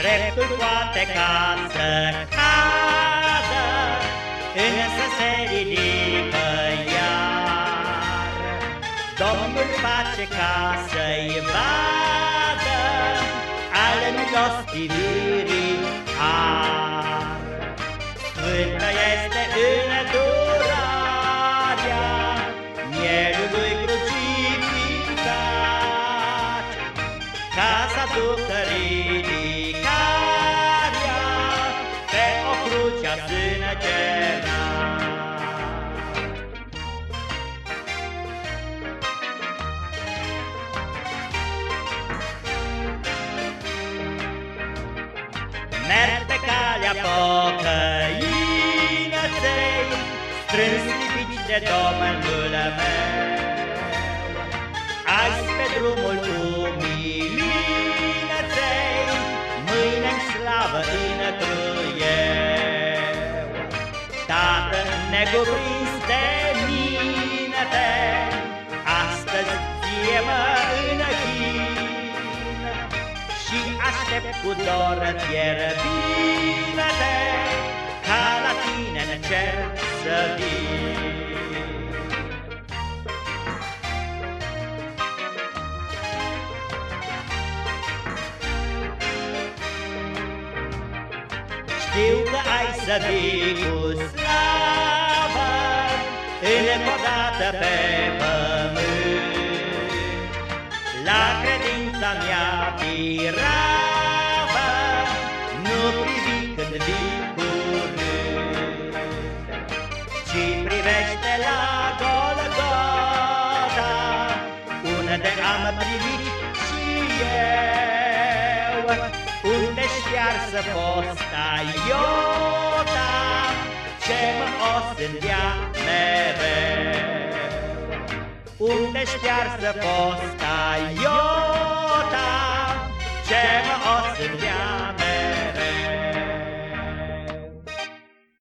Dreptul poate ca să cadă, însă se ridică iar. Domnul face ca să-i vadă al milostivirii har. Sfântă este îndurarea ca să aducă Merg pe calea pocăinăței, Strâns lipici de Domnul meu. Azi pe drumul Tată, necuprins de mine, Astăzi ție mă aștept cu dor fierbinte Ca la tine ne cer să vii Știu că ai să vii cu slavă Încă o dată pe pământ La credința mea tirat privește la Golgota, unde am privit și eu, unde știarsă fosta iota, ce mă o zâmbea mereu. Unde-și să posta iota, ce mă o zâmbea mereu.